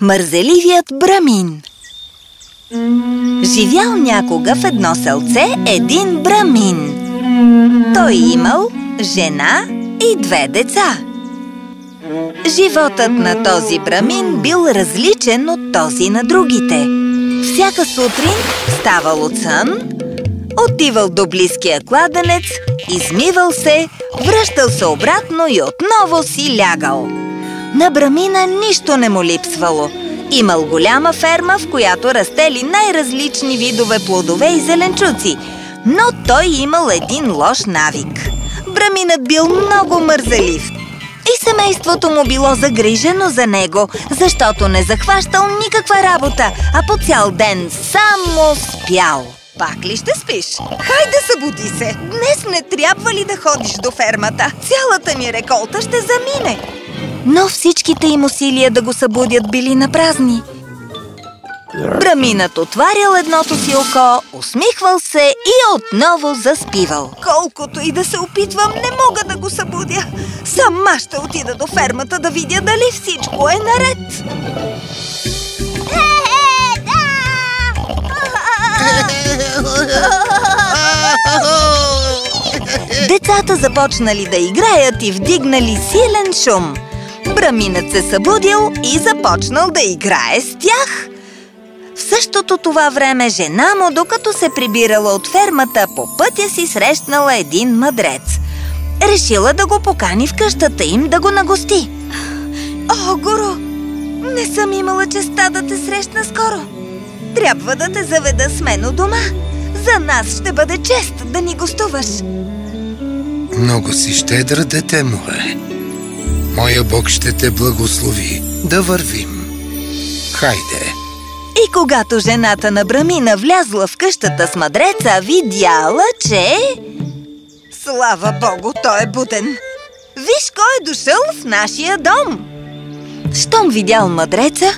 Мързеливият брамин. Живял някога в едно селце един брамин. Той имал жена и две деца. Животът на този брамин бил различен от този на другите. Всяка сутрин ставал от сън Отивал до близкия кладенец, измивал се, връщал се обратно и отново си лягал На брамина нищо не му липсвало Имал голяма ферма, в която растели най-различни видове плодове и зеленчуци Но той имал един лош навик Браминът бил много мързелив и семейството му било загрижено за него, защото не захващал никаква работа, а по цял ден само спял. Пак ли ще спиш? Хайде, събуди се! Днес не трябва ли да ходиш до фермата? Цялата ми реколта ще замине! Но всичките им усилия да го събудят били на празни. Браминът отварял едното си око, усмихвал се и отново заспивал. Колкото и да се опитвам, не мога да го събудя. Сама ще отида до фермата да видя дали всичко е наред. Е, да! Децата започнали да играят и вдигнали силен шум. Браминът се събудил и започнал да играе с тях. В същото това време жена му, докато се прибирала от фермата, по пътя си срещнала един мъдрец. Решила да го покани в къщата им да го нагости. О, Горо! Не съм имала честа да те срещна скоро. Трябва да те заведа с мен у дома. За нас ще бъде чест да ни гостуваш. Много си щедра, дете мое. Моя Бог ще те благослови. Да вървим. Хайде. И когато жената на Брамина влязла в къщата с мъдреца, видяла, че... Слава Богу, той е буден! Виж кой е дошъл в нашия дом! Щом видял мъдреца,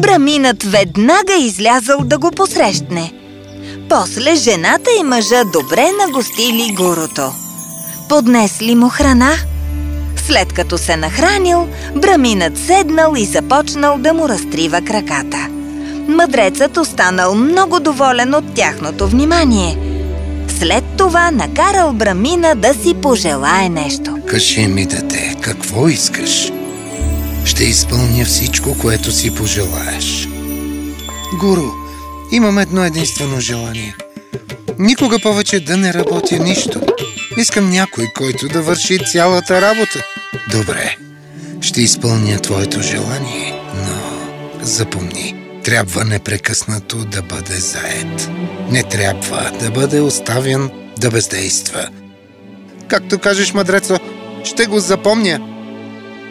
Браминът веднага излязъл да го посрещне. После жената и мъжа добре нагостили горото. Поднесли му храна. След като се нахранил, Браминът седнал и започнал да му разтрива краката. Мъдрецът останал много доволен от тяхното внимание. След това накарал Брамина да си пожелае нещо. Кажи ми, дете, какво искаш? Ще изпълня всичко, което си пожелаеш. Гуру, имам едно единствено желание. Никога повече да не работя нищо. Искам някой, който да върши цялата работа. Добре, ще изпълня твоето желание, но запомни, трябва непрекъснато да бъде заед. Не трябва да бъде оставен да бездейства. Както кажеш, мъдрецо, ще го запомня.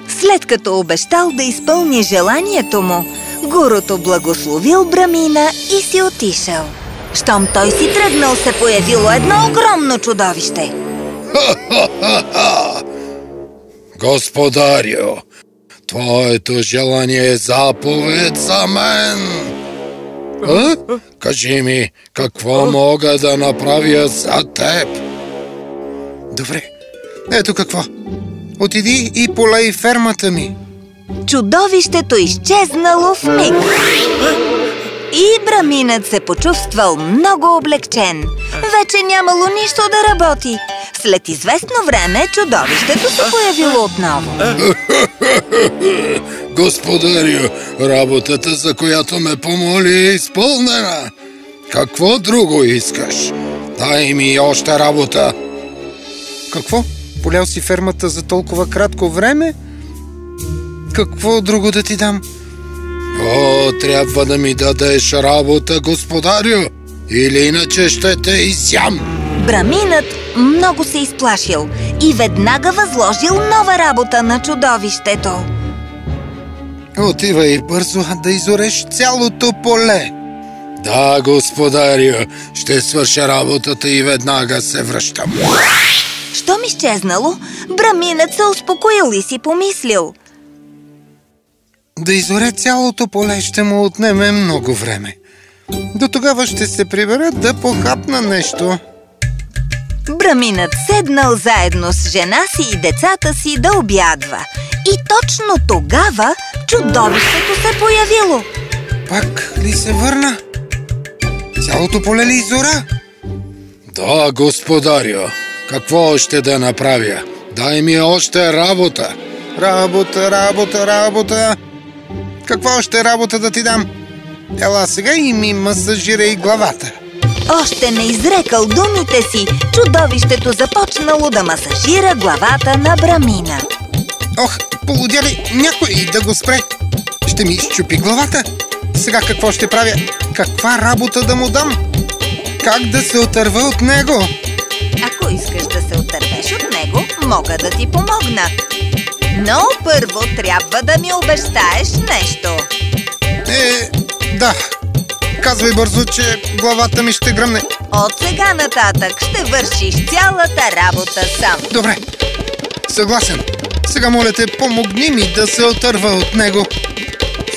След като обещал да изпълни желанието му, гурото благословил Брамина и си отишъл. Щом той си тръгнал, се появило едно огромно чудовище. Господарю, твоето желание е заповед за мен. А? Кажи ми, какво мога да направя за теб? Добре, ето какво. Отиди и полей фермата ми. Чудовището изчезнало в миг. И Браминът се почувствал много облегчен. Вече нямало нищо да работи. След известно време чудовището се появило отново. Господарю, работата, за която ме помоли, е изпълнена. Какво друго искаш? Дай ми още работа. Какво? Полял си фермата за толкова кратко време? Какво друго да ти дам? О, трябва да ми дадеш работа, господарю, или иначе ще те изям. Браминът много се изплашил и веднага възложил нова работа на чудовището. Отивай бързо да изореш цялото поле. Да, господарю, ще свърша работата и веднага се връщам. Щом изчезнало, Браминът се успокоил и си помислил. Да изоре цялото поле ще му отнеме много време. До тогава ще се прибера да похапна нещо. Браминът седнал заедно с жена си и децата си да обядва. И точно тогава чудовището се появило. Пак ли се върна? Цялото поле ли изора? Да, господарю. Какво още да направя? Дай ми още работа. Работа, работа, работа. Какво още работа да ти дам? Ела сега и ми масажирай главата. Още не изрекал думите си, чудовището започнало да масажира главата на Брамина. Ох, полудя ли някой да го спре? Ще ми изчупи главата. Сега какво ще правя? Каква работа да му дам? Как да се отърва от него? Ако искаш да се отървеш от него, мога да ти помогна. Но първо трябва да ми обещаеш нещо. Е, да. Казвай бързо, че главата ми ще гръмне. От сега нататък ще вършиш цялата работа сам. Добре. Съгласен. Сега моля те, помогни ми да се отърва от него.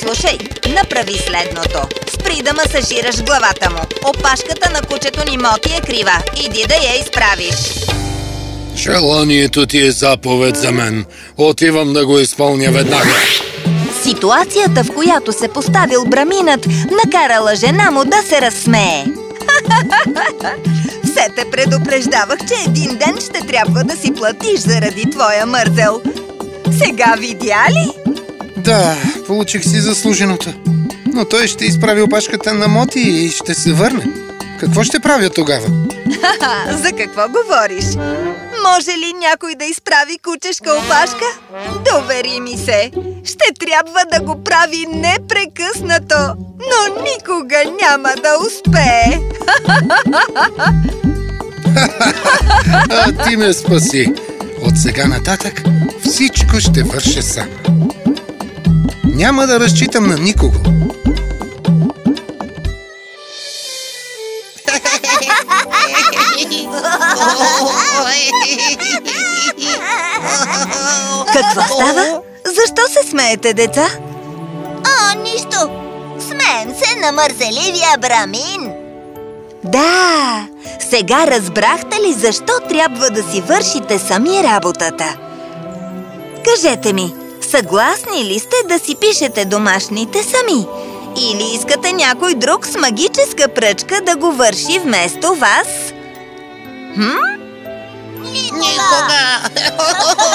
Слушай, направи следното. Спри да масажираш главата му. Опашката на кучето ни Моти е крива. Иди да я изправиш. Желанието ти е заповед за мен. Отивам да го изпълня веднага. Ситуацията, в която се поставил браминът, накарала жена му да се разсмее. Все те предупреждавах, че един ден ще трябва да си платиш заради твоя мързел. Сега видя ли? Да, получих си заслуженото. Но той ще изправи опашката на Моти и ще се върне. Какво ще правя тогава? За какво говориш? Може ли някой да изправи кучешка опашка? Довери ми се! Ще трябва да го прави непрекъснато, но никога няма да успее! А ти ме спаси. От сега нататък всичко ще върша сам. Няма да разчитам на никого. Какво става? Защо се смеете, деца? О, нищо! Смеем се на мързеливия брамин! Да! Сега разбрахте ли защо трябва да си вършите сами работата? Кажете ми, съгласни ли сте да си пишете домашните сами? Или искате някой друг с магическа пръчка да го върши вместо вас? Хм? Никога! Никога!